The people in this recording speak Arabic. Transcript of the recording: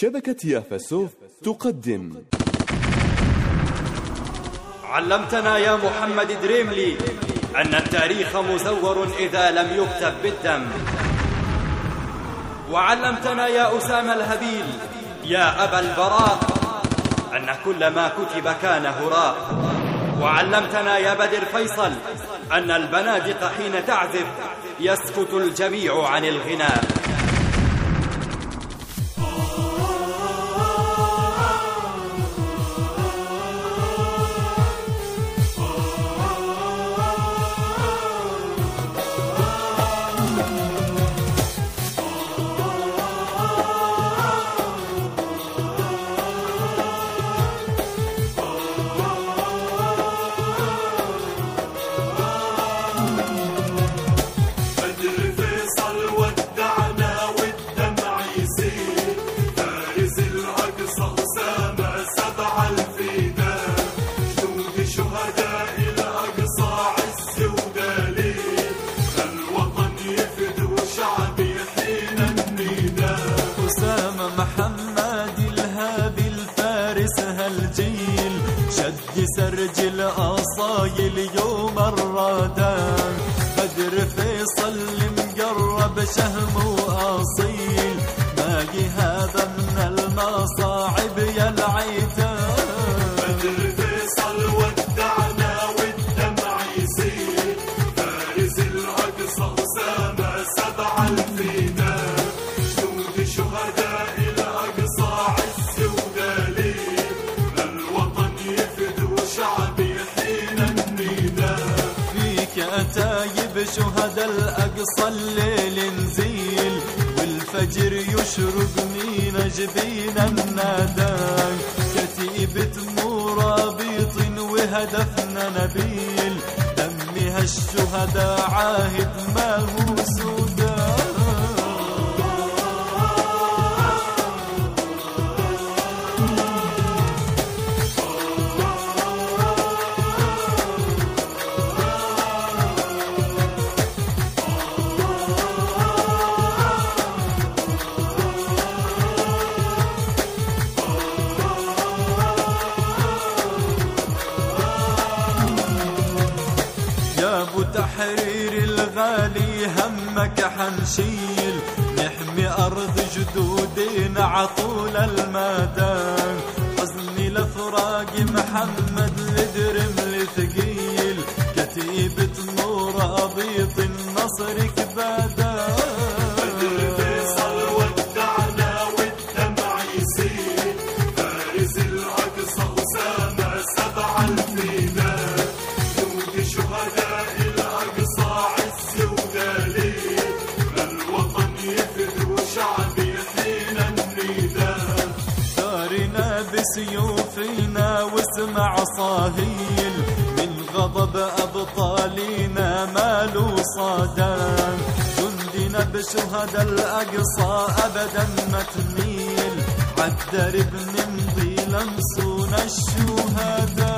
شبكة يافاسو تقدم. علمتنا يا محمد دريملي أن التاريخ مزور إذا لم يكتب بالدم. وعلمتنا يا أسامة الهبيل يا أبا البراء أن كل ما كتب كان هراء وعلمتنا يا بدر فيصل أن البنادق حين تعزف يسكت الجميع عن الغناء. هالجيل شد سرج الأصايل يوم الرادان. بدر فيصل مقرب شهم وأصيل. شهداء الأقصى الليل نزيل والفجر يشرق من جبين النادان. كتيبة مرابيط وهدفنا نبيل دمها الشهداء عاهد ما هو سودان ابو تحرير الغالي همك حنشيل. نحمي أرض جدودنا عطول المدان. حزني لفراق محمد لدرم الثقيل كتيبة مرابيط النصر كبادان ثارنا بسيوفنا واسمع صاهيل من غضب أبطالنا مالو صادان جندنا بشهداء الأقصى أبدا ما تميل. عالدرب نمضي لمسونا الشهداء.